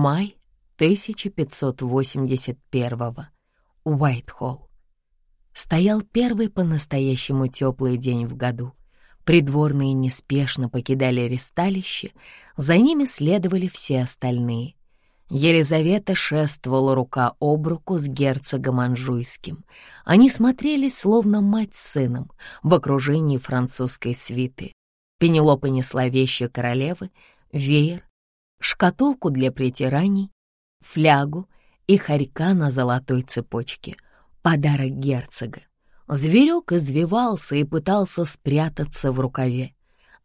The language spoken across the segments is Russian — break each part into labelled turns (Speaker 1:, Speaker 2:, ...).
Speaker 1: Май 1581-го. Уайтхолл. Стоял первый по-настоящему теплый день в году. Придворные неспешно покидали ресталище, за ними следовали все остальные. Елизавета шествовала рука об руку с герцогом Анжуйским. Они смотрелись, словно мать с сыном, в окружении французской свиты. Пенелопа несла вещи королевы, веер, шкатулку для притираний, флягу и хорька на золотой цепочке — подарок герцога. Зверек извивался и пытался спрятаться в рукаве.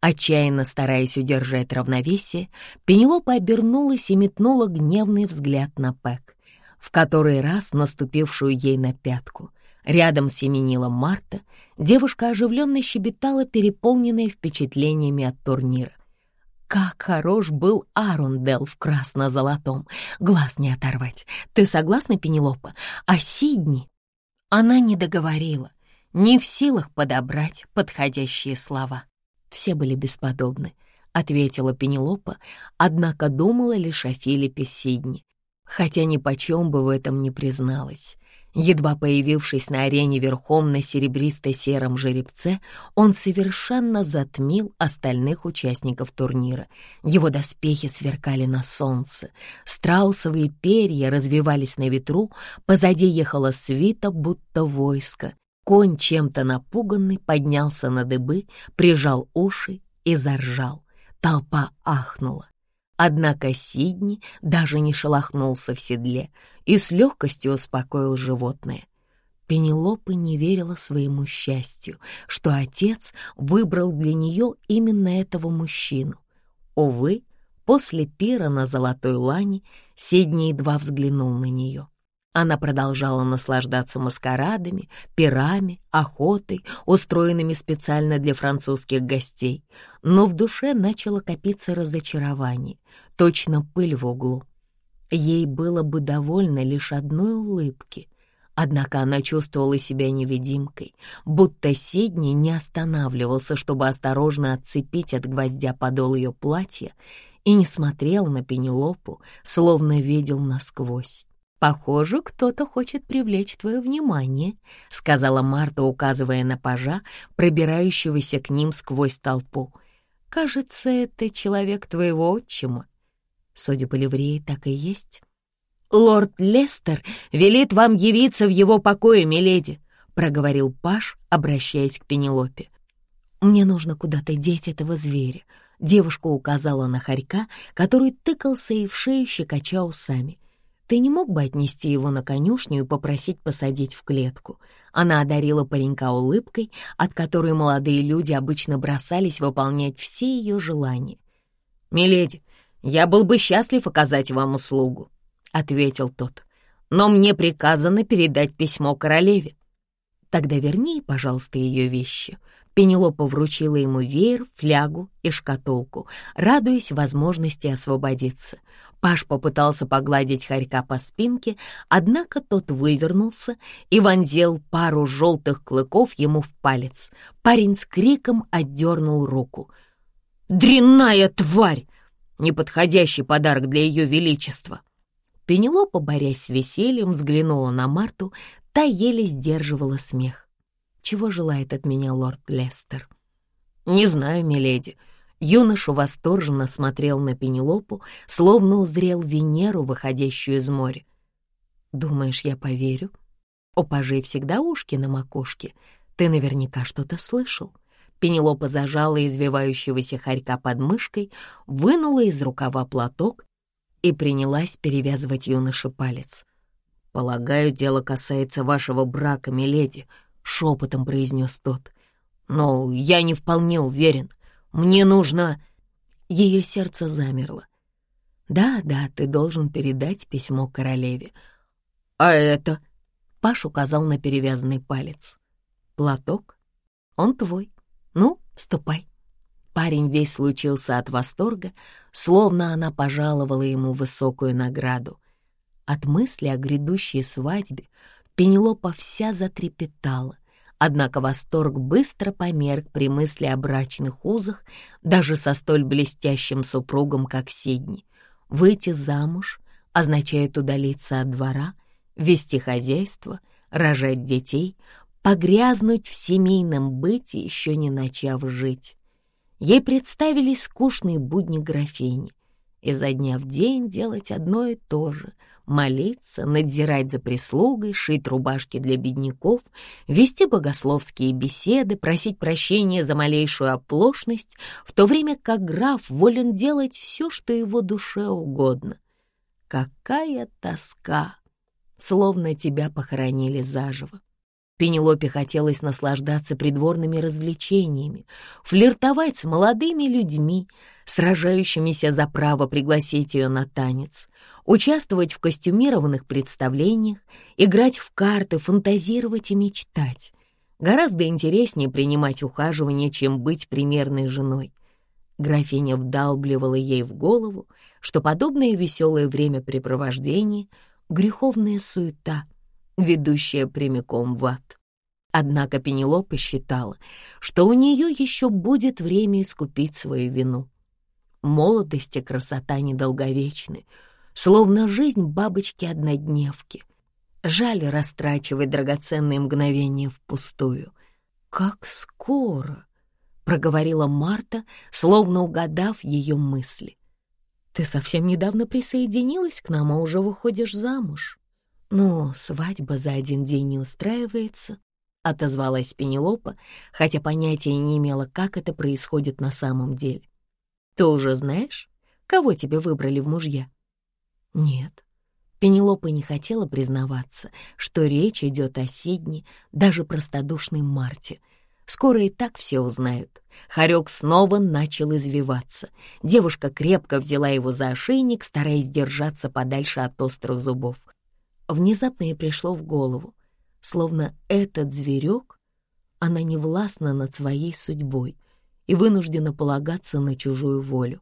Speaker 1: Отчаянно стараясь удержать равновесие, Пенелопа обернулась и метнула гневный взгляд на Пэк, в который раз наступившую ей на пятку. Рядом семенила Марта, девушка оживленно щебетала, переполненная впечатлениями от турнира. Как хорош был Арундел в красно-золотом, глаз не оторвать. Ты согласна, Пенелопа? А Сидни? Она не договорила, не в силах подобрать подходящие слова. Все были бесподобны, ответила Пенелопа, однако думала лишь о Филиппе Сидни, хотя ни почем бы в этом не призналась. Едва появившись на арене верхом на серебристо-сером жеребце, он совершенно затмил остальных участников турнира. Его доспехи сверкали на солнце, страусовые перья развивались на ветру, позади ехала свита, будто войско. Конь, чем-то напуганный, поднялся на дыбы, прижал уши и заржал. Толпа ахнула. Однако Сидни даже не шелохнулся в седле и с легкостью успокоил животное. Пенелопа не верила своему счастью, что отец выбрал для нее именно этого мужчину. Увы, после пира на золотой лане Сидни едва взглянул на нее. Она продолжала наслаждаться маскарадами, пирами, охотой, устроенными специально для французских гостей, но в душе начало копиться разочарование, точно пыль в углу. Ей было бы довольно лишь одной улыбки, однако она чувствовала себя невидимкой, будто Сидни не останавливался, чтобы осторожно отцепить от гвоздя подол ее платья и не смотрел на Пенелопу, словно видел насквозь. «Похоже, кто-то хочет привлечь твое внимание», — сказала Марта, указывая на пажа, пробирающегося к ним сквозь толпу. «Кажется, это человек твоего отчима». Судя по ливреи, так и есть. «Лорд Лестер велит вам явиться в его покое, миледи», — проговорил паж, обращаясь к Пенелопе. «Мне нужно куда-то деть этого зверя», — девушка указала на хорька, который тыкался и в шею щекоча усами. Ты не мог бы отнести его на конюшню и попросить посадить в клетку?» Она одарила паренька улыбкой, от которой молодые люди обычно бросались выполнять все ее желания. «Миледи, я был бы счастлив оказать вам услугу», — ответил тот. «Но мне приказано передать письмо королеве». «Тогда верни, пожалуйста, ее вещи». Пенелопа вручила ему веер, флягу и шкатулку, радуясь возможности освободиться. Паш попытался погладить хорька по спинке, однако тот вывернулся и вонзил пару желтых клыков ему в палец. Парень с криком отдернул руку. «Дрянная тварь! Неподходящий подарок для ее величества!» Пенелопа, борясь с весельем, взглянула на Марту, та еле сдерживала смех. «Чего желает от меня лорд Лестер?» «Не знаю, миледи», Юноша восторженно смотрел на Пенелопу, словно узрел Венеру, выходящую из моря. «Думаешь, я поверю? У пажей всегда ушки на макушке. Ты наверняка что-то слышал». Пенелопа зажала извивающегося хорька под мышкой, вынула из рукава платок и принялась перевязывать юноше палец. «Полагаю, дело касается вашего брака, миледи», — шепотом произнес тот. «Но я не вполне уверен. Мне нужно...» Ее сердце замерло. «Да, да, ты должен передать письмо королеве». «А это?» Паш указал на перевязанный палец. «Платок? Он твой. Ну, ступай». Парень весь случился от восторга, словно она пожаловала ему высокую награду. От мысли о грядущей свадьбе Пенелопа вся затрепетала, Однако восторг быстро померк при мысли о брачных узах даже со столь блестящим супругом, как Сидни. Выйти замуж означает удалиться от двора, вести хозяйство, рожать детей, погрязнуть в семейном быте, еще не начав жить. Ей представились скучные будни графини. Изо дня в день делать одно и то же — молиться, надзирать за прислугой, шить рубашки для бедняков, вести богословские беседы, просить прощения за малейшую оплошность, в то время как граф волен делать все, что его душе угодно. Какая тоска! Словно тебя похоронили заживо. Пенелопе хотелось наслаждаться придворными развлечениями, флиртовать с молодыми людьми, сражающимися за право пригласить ее на танец, участвовать в костюмированных представлениях, играть в карты, фантазировать и мечтать. Гораздо интереснее принимать ухаживание, чем быть примерной женой. Графиня вдалбливала ей в голову, что подобное веселое времяпрепровождение — греховная суета, ведущая прямиком в ад. Однако Пенелопа считала, что у нее еще будет время искупить свою вину. Молодость и красота недолговечны — словно жизнь бабочки-однодневки. Жаль растрачивать драгоценные мгновения впустую. «Как скоро!» — проговорила Марта, словно угадав ее мысли. «Ты совсем недавно присоединилась к нам, а уже выходишь замуж». «Ну, свадьба за один день не устраивается», — отозвалась Пенелопа, хотя понятия не имела, как это происходит на самом деле. «Ты уже знаешь, кого тебе выбрали в мужья?» Нет, Пенелопа не хотела признаваться, что речь идет о Сидне, даже простодушной Марте. Скоро и так все узнают. Харек снова начал извиваться. Девушка крепко взяла его за ошейник, стараясь держаться подальше от острых зубов. Внезапно ей пришло в голову, словно этот зверек, она не властна над своей судьбой и вынуждена полагаться на чужую волю.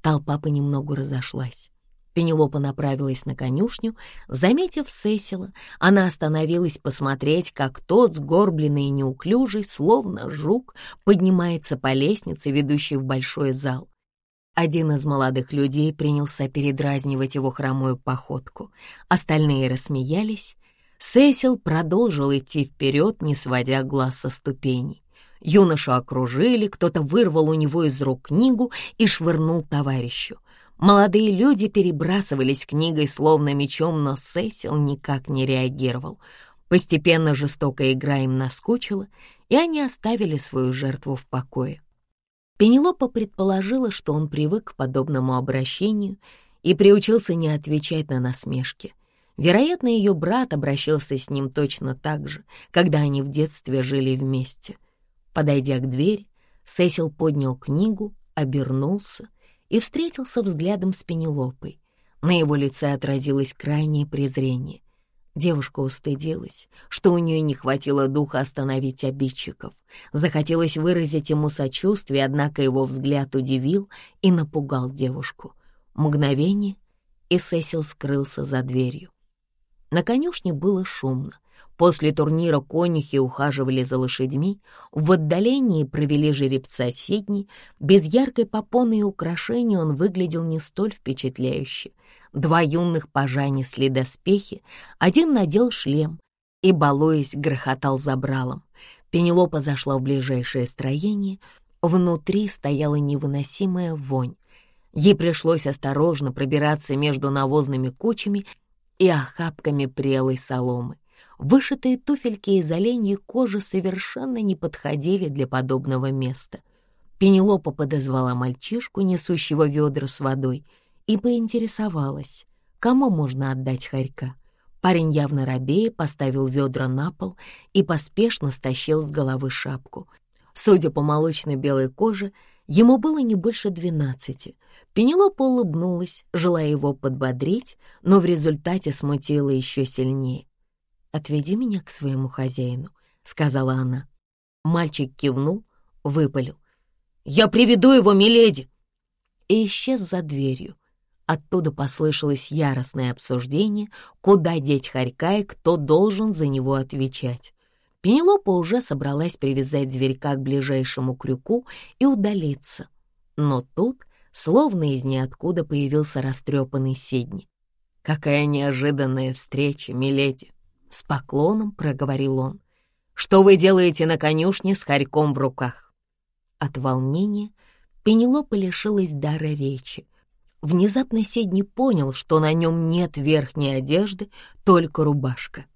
Speaker 1: Толпа понемногу разошлась. Пенелопа направилась на конюшню. Заметив Сесила, она остановилась посмотреть, как тот, сгорбленный и неуклюжий, словно жук, поднимается по лестнице, ведущей в большой зал. Один из молодых людей принялся передразнивать его хромую походку. Остальные рассмеялись. Сесил продолжил идти вперед, не сводя глаз со ступеней. Юношу окружили, кто-то вырвал у него из рук книгу и швырнул товарищу. Молодые люди перебрасывались книгой словно мечом, но Сесил никак не реагировал. Постепенно жестокая игра им наскучила, и они оставили свою жертву в покое. Пенелопа предположила, что он привык к подобному обращению и приучился не отвечать на насмешки. Вероятно, ее брат обращался с ним точно так же, когда они в детстве жили вместе. Подойдя к двери, Сесил поднял книгу, обернулся и встретился взглядом с Пенелопой. На его лице отразилось крайнее презрение. Девушка устыдилась, что у нее не хватило духа остановить обидчиков. Захотелось выразить ему сочувствие, однако его взгляд удивил и напугал девушку. Мгновение, и Сесил скрылся за дверью. На конюшне было шумно. После турнира конюхи ухаживали за лошадьми, в отдалении провели жеребца Сидни, без яркой попоны и украшений он выглядел не столь впечатляюще. Два юных пажа несли доспехи, один надел шлем и, балуясь, грохотал забралом. Пенелопа зашла в ближайшее строение, внутри стояла невыносимая вонь. Ей пришлось осторожно пробираться между навозными кучами и охапками прелой соломы. Вышитые туфельки из оленьей кожи совершенно не подходили для подобного места. Пенелопа подозвала мальчишку, несущего ведра с водой, и поинтересовалась, кому можно отдать хорька. Парень явно робея поставил ведра на пол и поспешно стащил с головы шапку. Судя по молочной белой коже, ему было не больше двенадцати. Пенелопа улыбнулась, желая его подбодрить, но в результате смутила еще сильнее. «Отведи меня к своему хозяину», — сказала она. Мальчик кивнул, выпалил. «Я приведу его, миледи!» И исчез за дверью. Оттуда послышалось яростное обсуждение, куда деть хорька и кто должен за него отвечать. Пенелопа уже собралась привязать зверька к ближайшему крюку и удалиться. Но тут, словно из ниоткуда, появился растрепанный Сидни. «Какая неожиданная встреча, миледи!» — с поклоном проговорил он. «Что вы делаете на конюшне с хорьком в руках?» От волнения Пенелопа лишилась дара речи. Внезапно Сидни понял, что на нем нет верхней одежды, только рубашка.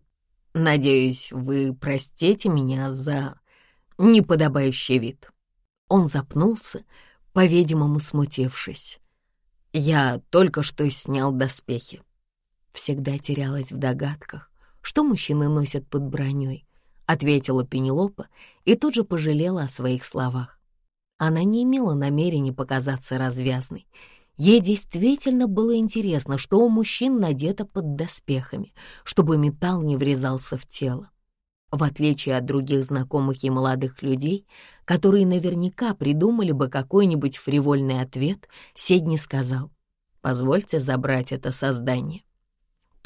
Speaker 1: Надеюсь, вы простите меня за неподобающий вид». Он запнулся, по-видимому, смутившись. «Я только что снял доспехи». Всегда терялась в догадках, что мужчины носят под броней, ответила Пенелопа и тут же пожалела о своих словах. Она не имела намерения показаться развязной — Ей действительно было интересно, что у мужчин надето под доспехами, чтобы металл не врезался в тело. В отличие от других знакомых и молодых людей, которые наверняка придумали бы какой-нибудь фривольный ответ, Седни сказал, «Позвольте забрать это создание».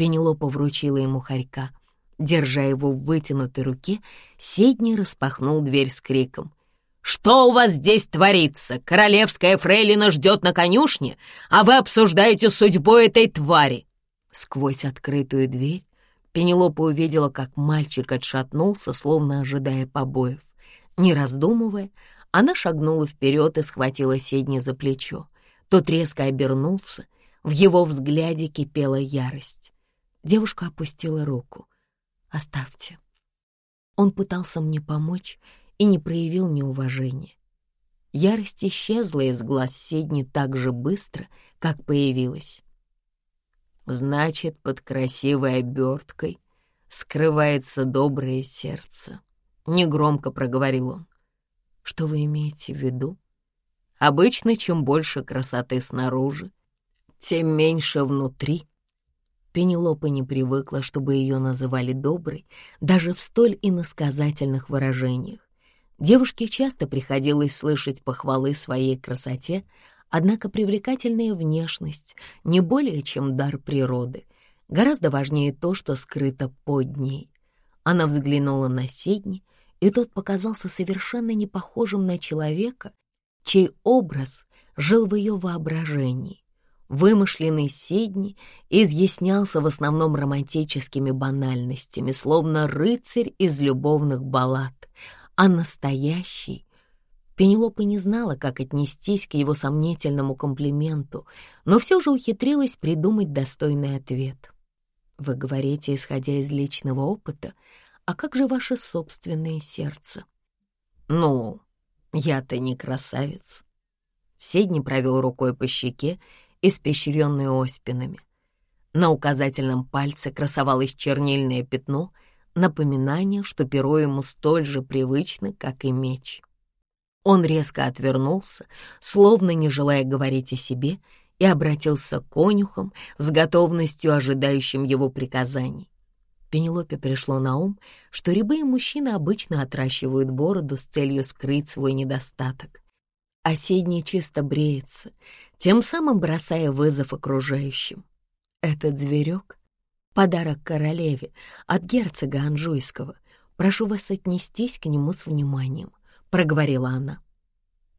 Speaker 1: Пенелопа вручила ему хорька. Держа его в вытянутой руке, Седни распахнул дверь с криком — «Что у вас здесь творится? Королевская фрейлина ждет на конюшне, а вы обсуждаете судьбу этой твари!» Сквозь открытую дверь Пенелопа увидела, как мальчик отшатнулся, словно ожидая побоев. Не раздумывая, она шагнула вперед и схватила Седни за плечо. Тот резко обернулся, в его взгляде кипела ярость. Девушка опустила руку. «Оставьте». Он пытался мне помочь, и не проявил неуважения. Ярость исчезла из глаз Седни так же быстро, как появилась. Значит, под красивой оберткой скрывается доброе сердце. Негромко проговорил он. Что вы имеете в виду? Обычно, чем больше красоты снаружи, тем меньше внутри. Пенелопа не привыкла, чтобы ее называли доброй, даже в столь иносказательных выражениях. Девушке часто приходилось слышать похвалы своей красоте, однако привлекательная внешность не более чем дар природы. Гораздо важнее то, что скрыто под ней. Она взглянула на Сидни, и тот показался совершенно не похожим на человека, чей образ жил в ее воображении. Вымышленный Сидни изъяснялся в основном романтическими банальностями, словно рыцарь из любовных баллад — а настоящий. Пенелопа не знала, как отнестись к его сомнительному комплименту, но все же ухитрилась придумать достойный ответ. «Вы говорите, исходя из личного опыта, а как же ваше собственное сердце?» «Ну, я-то не красавец». Седни провел рукой по щеке, испещренной оспинами. На указательном пальце красовалось чернильное пятно — напоминание, что перо ему столь же привычно, как и меч. Он резко отвернулся, словно не желая говорить о себе, и обратился к конюхам с готовностью, ожидающим его приказаний. Пенелопе пришло на ум, что рябые мужчины обычно отращивают бороду с целью скрыть свой недостаток. Седний чисто бреется, тем самым бросая вызов окружающим. Этот зверек Подарок королеве от герцога Анжуйского. Прошу вас отнестись к нему с вниманием», — проговорила она.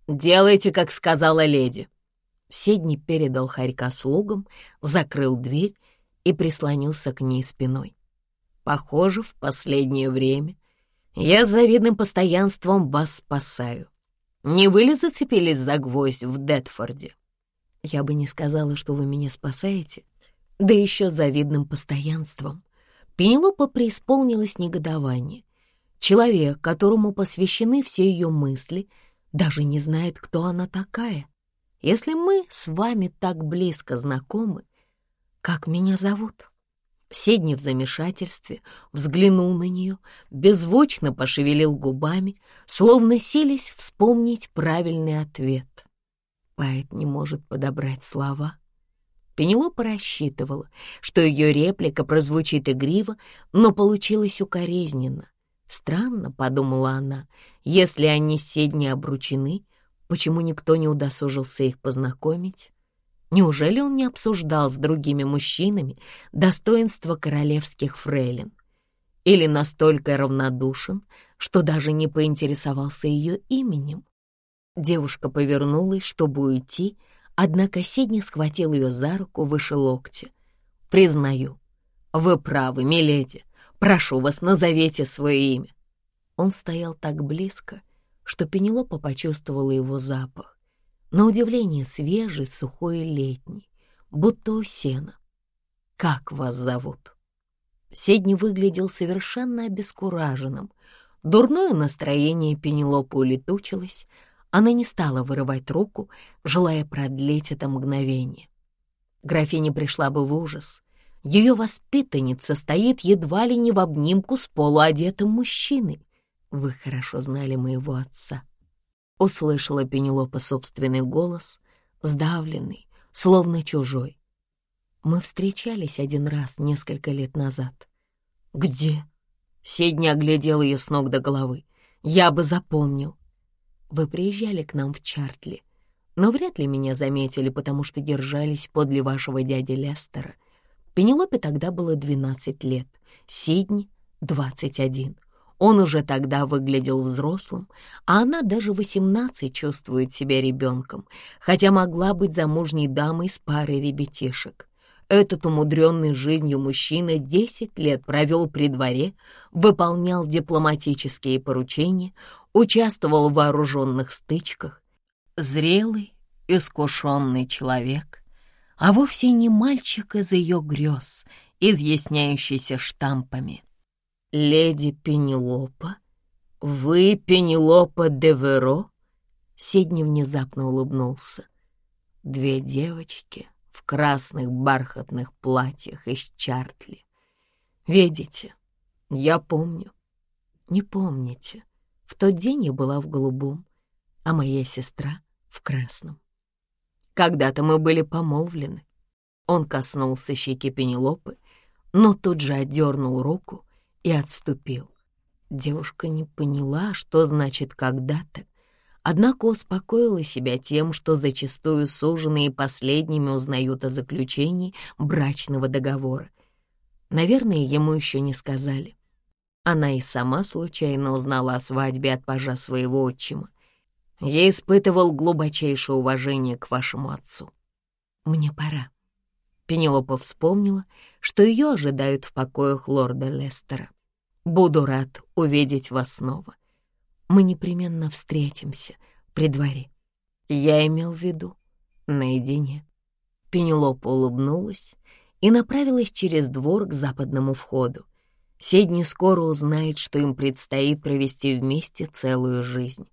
Speaker 1: «Делайте, как сказала леди». Седни передал хорька слугам, закрыл дверь и прислонился к ней спиной. «Похоже, в последнее время я с завидным постоянством вас спасаю. Не вы ли зацепились за гвоздь в Детфорде?» «Я бы не сказала, что вы меня спасаете», да еще завидным постоянством. Пенелопа преисполнилась негодование. Человек, которому посвящены все ее мысли, даже не знает, кто она такая. Если мы с вами так близко знакомы, как меня зовут?» Седни в замешательстве взглянул на нее, беззвучно пошевелил губами, словно селись вспомнить правильный ответ. Поэт не может подобрать слова — Пенелопа рассчитывала, что ее реплика прозвучит игриво, но получилось укоризненно. Странно, — подумала она, — если они с Седни обручены, почему никто не удосужился их познакомить? Неужели он не обсуждал с другими мужчинами достоинства королевских фрейлин? или настолько равнодушен, что даже не поинтересовался ее именем. Девушка повернулась, чтобы уйти, однако Сидни схватил ее за руку выше локтя. «Признаю, вы правы, миледи. Прошу вас, назовите свое имя». Он стоял так близко, что Пенелопа почувствовала его запах. На удивление свежий, сухой и летний, будто у сена. «Как вас зовут?» Седни выглядел совершенно обескураженным. Дурное настроение Пенелопы улетучилось. Она не стала вырывать руку, желая продлить это мгновение. Графиня пришла бы в ужас. Ее воспитанница стоит едва ли не в обнимку с полуодетым мужчиной. Вы хорошо знали моего отца. Услышала Пенелопа собственный голос, сдавленный, словно чужой. Мы встречались один раз несколько лет назад. Где? Седни оглядел ее с ног до головы. Я бы запомнил. Вы приезжали к нам в Чартли, но вряд ли меня заметили, потому что держались подле вашего дяди Лестера. Пенелопе тогда было двенадцать лет, Сидни — двадцать один. Он уже тогда выглядел взрослым, а она даже восемнадцать чувствует себя ребенком, хотя могла быть замужней дамой с парой ребятишек. Этот умудренный жизнью мужчина десять лет провел при дворе, выполнял дипломатические поручения, участвовал в вооруженных стычках. Зрелый, искушенный человек, а вовсе не мальчик из ее грез, изъясняющийся штампами. «Леди Пенелопа? Вы Пенелопа де Веро?» Сидни внезапно улыбнулся. Две девочки в красных бархатных платьях из Чартли. Видите, я помню. Не помните, в тот день я была в голубом, а моя сестра в красном. Когда-то мы были помолвлены. Он коснулся щеки Пенелопы, но тут же отдернул руку и отступил. Девушка не поняла, что значит «когда-то», однако успокоила себя тем, что зачастую суженые последними узнают о заключении брачного договора. Наверное, ему еще не сказали. Она и сама случайно узнала о свадьбе от пажа своего отчима. Я испытывал глубочайшее уважение к вашему отцу. Мне пора. Пенелопа вспомнила, что ее ожидают в покоях лорда Лестера. «Буду рад увидеть вас снова. Мы непременно встретимся при дворе». Я имел в виду наедине. Пенелопа улыбнулась и направилась через двор к западному входу. Седни скоро узнает, что им предстоит провести вместе целую жизнь.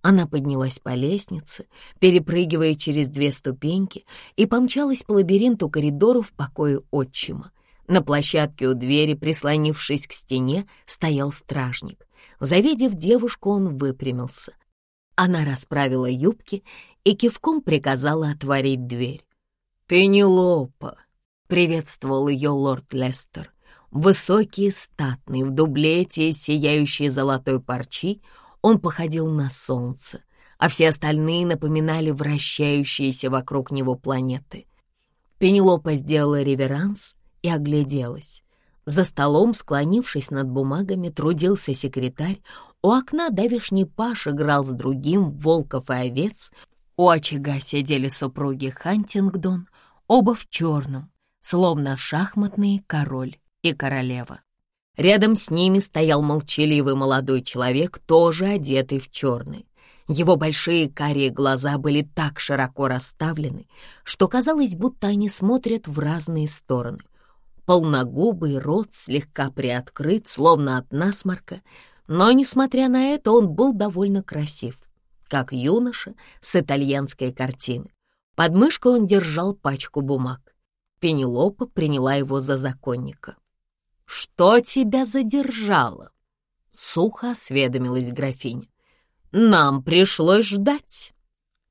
Speaker 1: Она поднялась по лестнице, перепрыгивая через две ступеньки, и помчалась по лабиринту коридоров в покое отчима. На площадке у двери, прислонившись к стене, стоял стражник. Завидев девушку, он выпрямился. Она расправила юбки и кивком приказала отворить дверь. «Пенелопа!» — приветствовал ее лорд Лестер. Высокий и статный, в дублете, сияющей золотой парчи, он походил на солнце, а все остальные напоминали вращающиеся вокруг него планеты. Пенелопа сделала реверанс и огляделась. За столом, склонившись над бумагами, трудился секретарь, у окна давишний паш играл с другим волков и овец, у очага сидели супруги Хантингдон, оба в черном, словно шахматные король и королева. Рядом с ними стоял молчаливый молодой человек, тоже одетый в черный. Его большие карие глаза были так широко расставлены, что казалось, будто они смотрят в разные стороны. Полногубый рот слегка приоткрыт, словно от насморка, но, несмотря на это, он был довольно красив, как юноша с итальянской картины. Под мышкой он держал пачку бумаг. Пенелопа приняла его за законника. «Что тебя задержало?» — сухо осведомилась графиня. «Нам пришлось ждать».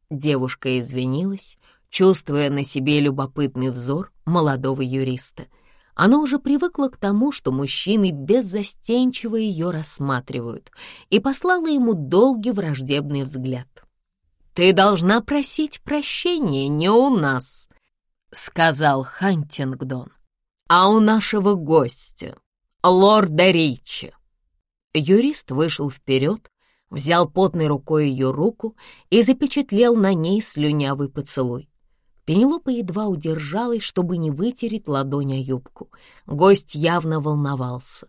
Speaker 1: Девушка извинилась, чувствуя на себе любопытный взор молодого юриста. Она уже привыкла к тому, что мужчины беззастенчиво ее рассматривают, и послала ему долгий враждебный взгляд. «Ты должна просить прощения не у нас», — сказал Хантингдон а у нашего гостя. лорда Ричи». Юрист вышел вперед, взял потной рукой ее руку и запечатлел на ней слюнявый поцелуй. Пенелопа едва удержалась, чтобы не вытереть ладонь о юбку. Гость явно волновался.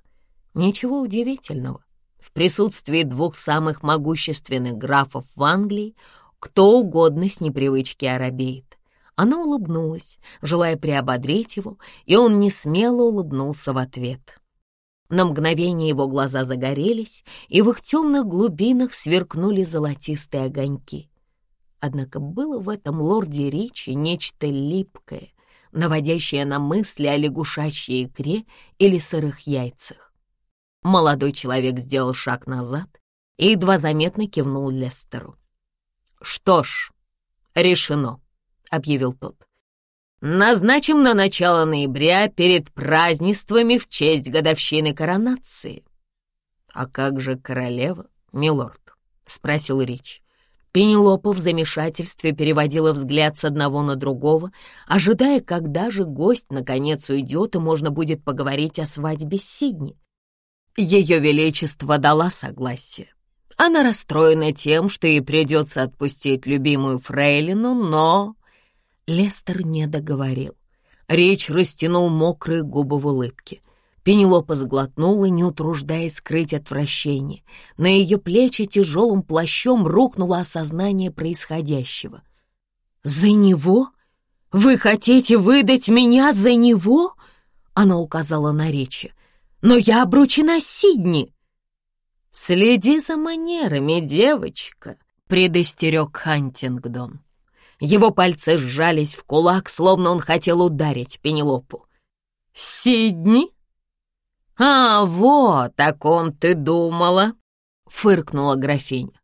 Speaker 1: Ничего удивительного. В присутствии двух самых могущественных графов в Англии кто угодно с непривычки оробеет. Она улыбнулась, желая приободрить его, и он несмело улыбнулся в ответ. На мгновение его глаза загорелись, и в их темных глубинах сверкнули золотистые огоньки. Однако было в этом лорде Ричи нечто липкое, наводящее на мысли о лягушачьей икре или сырых яйцах. Молодой человек сделал шаг назад и едва заметно кивнул Лестеру. «Что ж, решено», — объявил тот. Назначим на начало ноября перед празднествами в честь годовщины коронации. — А как же королева, милорд? — спросил Рич. Пенелопа в замешательстве переводила взгляд с одного на другого, ожидая, когда же гость наконец уйдет и можно будет поговорить о свадьбе Сидни. Ее Величество дала согласие. Она расстроена тем, что ей придется отпустить любимую фрейлину, но Лестер не договорил. Речь растянул мокрые губы в улыбке. Пенелопа сглотнула, не утруждаясь скрыть отвращение. На ее плечи тяжелым плащом рухнуло осознание происходящего. «За него? Вы хотите выдать меня за него?» Она указала на речи. «Но я обручена Сидни!» «Следи за манерами, девочка», — предостерег Хантингдон. Его пальцы сжались в кулак, словно он хотел ударить Пенелопу. «Сидни?» «А, вот о ком ты думала!» — фыркнула графиня.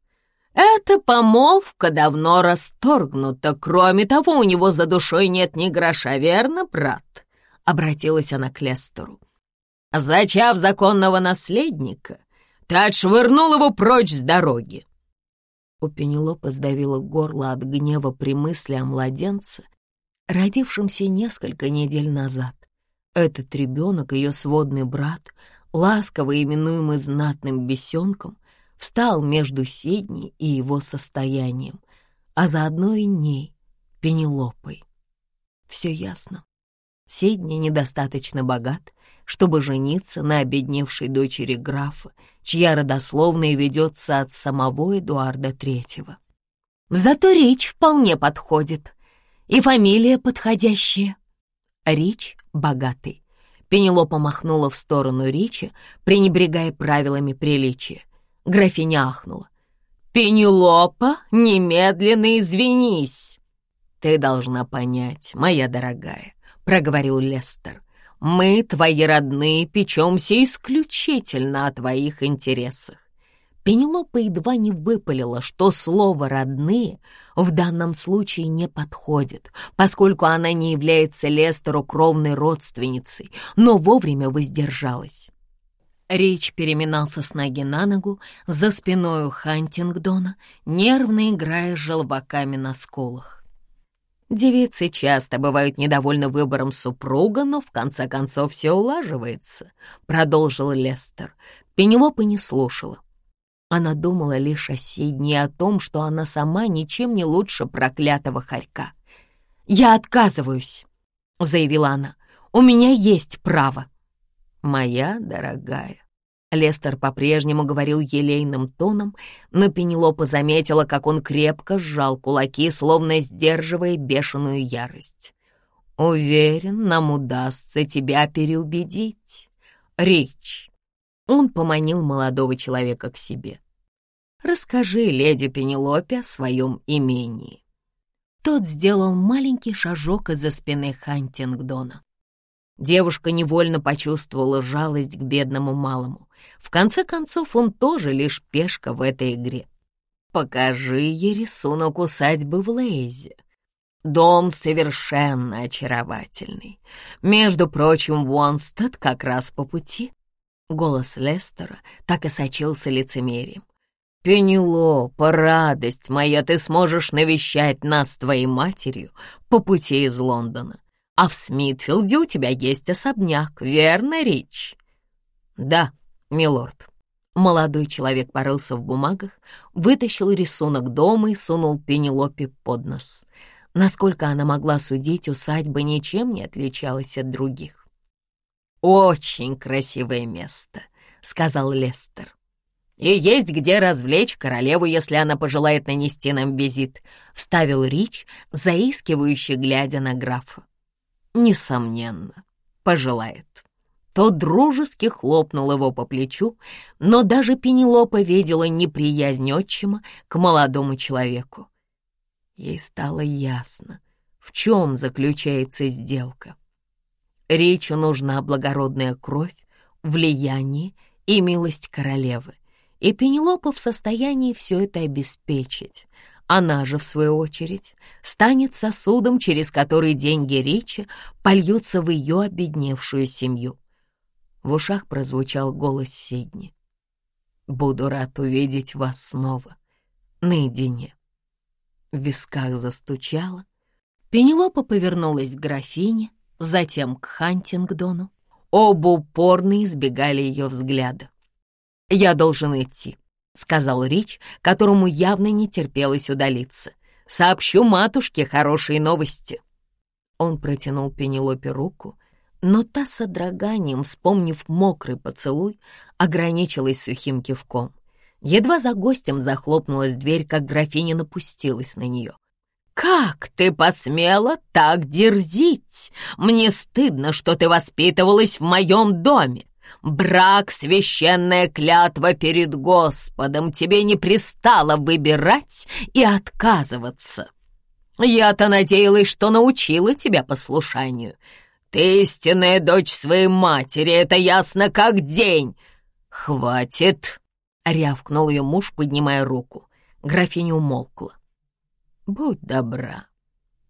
Speaker 1: «Эта помолвка давно расторгнута. Кроме того, у него за душой нет ни гроша, верно, брат?» — обратилась она к Лестеру. «Зачав законного наследника, ты отшвырнул его прочь с дороги. У Пенелопы сдавило горло от гнева при мысли о младенце, родившемся несколько недель назад. Этот ребенок, ее сводный брат, ласково именуемый знатным бесенком, встал между Сидни и его состоянием, а заодно и ней, Пенелопой. Все ясно. Сидни недостаточно богат, чтобы жениться на обедневшей дочери графа, чья родословная ведется от самого Эдуарда Третьего. Зато речь вполне подходит, и фамилия подходящая. Рич богатый. Пенелопа махнула в сторону Ричи, пренебрегая правилами приличия. Графиня ахнула. «Пенелопа, немедленно извинись!» «Ты должна понять, моя дорогая», — проговорил Лестер. Мы, твои родные, печемся исключительно о твоих интересах. Пенелопа едва не выпалила, что слово «родные» в данном случае не подходит, поскольку она не является Лестеру кровной родственницей, но вовремя воздержалась. Рич переминался с ноги на ногу за спиной у Хантингдона, нервно играя желваками на скулах. Девицы часто бывают недовольны выбором супруга, но в конце концов все улаживается», — продолжил Лестер. Пенелопа не слушала. Она думала лишь о Сидне о том, что она сама ничем не лучше проклятого хорька. «Я отказываюсь», — заявила она. «У меня есть право». «Моя дорогая», Лестер по-прежнему говорил елейным тоном, но Пенелопа заметила, как он крепко сжал кулаки, словно сдерживая бешеную ярость. «Уверен, нам удастся тебя переубедить. Рич!» Он поманил молодого человека к себе. «Расскажи леди Пенелопе о своем имении». Тот сделал маленький шажок из-за спины Хантингдона. Девушка невольно почувствовала жалость к бедному малому. В конце концов, он тоже лишь пешка в этой игре. Покажи ей рисунок усадьбы в Лейзе. Дом совершенно очаровательный. Между прочим, Уонстед как раз по пути. Голос Лестера так и сочился лицемерием. «Пенелопа, радость моя, ты сможешь навещать нас твоей матерью по пути из Лондона. А в Смитфилде у тебя есть особняк, верно, Рич?» «Да, милорд». Молодой человек порылся в бумагах, вытащил рисунок дома и сунул Пенелопе под нос. Насколько она могла судить, усадьба ничем не отличалась от других. «Очень красивое место», — сказал Лестер. «И есть где развлечь королеву, если она пожелает нанести нам визит», — вставил Рич, заискивающе глядя на графа. «Несомненно, пожелает». Тот дружески хлопнул его по плечу, но даже Пенелопа видела неприязнь отчима к молодому человеку. Ей стало ясно, в чем заключается сделка. Речу нужна благородная кровь, влияние и милость королевы, и Пенелопа в состоянии все это обеспечить. Она же, в свою очередь, станет сосудом, через который деньги Ричи польются в ее обедневшую семью. В ушах прозвучал голос Сидни. «Буду рад увидеть вас снова, наедине». В висках застучало. Пенелопа повернулась к графине, затем к Хантингдону. Оба упорно избегали ее взгляда. «Я должен идти», — сказал Рич, которому явно не терпелось удалиться. «Сообщу матушке хорошие новости». Он протянул Пенелопе руку, но та с содроганием, вспомнив мокрый поцелуй, ограничилась сухим кивком. Едва за гостем захлопнулась дверь, как графиня напустилась на нее. «Как ты посмела так дерзить? Мне стыдно, что ты воспитывалась в моем доме. Брак — священная клятва перед Господом. Тебе не пристало выбирать и отказываться. Я-то надеялась, что научила тебя послушанию. Ты истинная дочь своей матери, это ясно как день. Хватит!» — рявкнул ее муж, поднимая руку. Графиня умолкла. «Будь добра,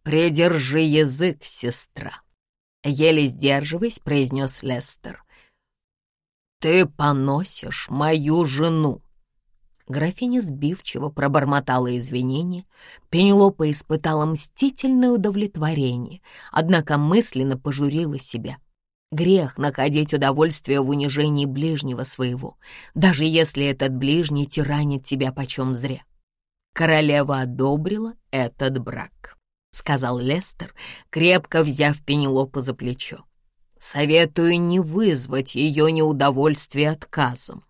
Speaker 1: придержи язык, сестра», — еле сдерживаясь, произнес Лестер. «Ты поносишь мою жену!» Графиня сбивчиво пробормотала извинения. Пенелопа испытала мстительное удовлетворение, однако мысленно пожурила себя. Грех находить удовольствие в унижении ближнего своего, даже если этот ближний тиранит тебя почем зря. Королева одобрила этот брак, — сказал Лестер, крепко взяв Пенелопу за плечо. Советую не вызвать ее неудовольствие отказом.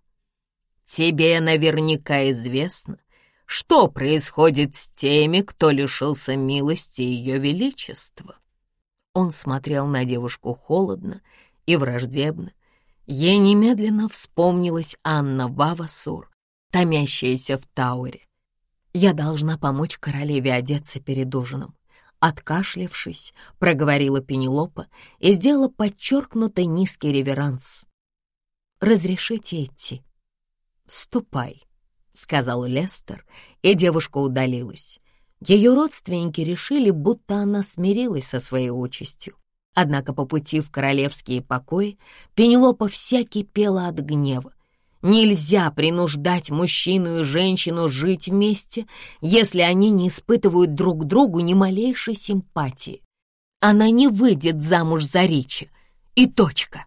Speaker 1: Тебе наверняка известно, что происходит с теми, кто лишился милости Ее Величества. Он смотрел на девушку холодно и враждебно. Ей немедленно вспомнилась Анна Вавасур, томящаяся в Тауре. «Я должна помочь королеве одеться перед ужином», Откашлявшись, проговорила Пенелопа и сделала подчеркнутый низкий реверанс. «Разрешите идти?» «Ступай», — сказал Лестер, и девушка удалилась. Ее родственники решили, будто она смирилась со своей участью. Однако по пути в королевские покои Пенелопа вся кипела от гнева. Нельзя принуждать мужчину и женщину жить вместе, если они не испытывают друг другу ни малейшей симпатии. Она не выйдет замуж за Ричи. И точка.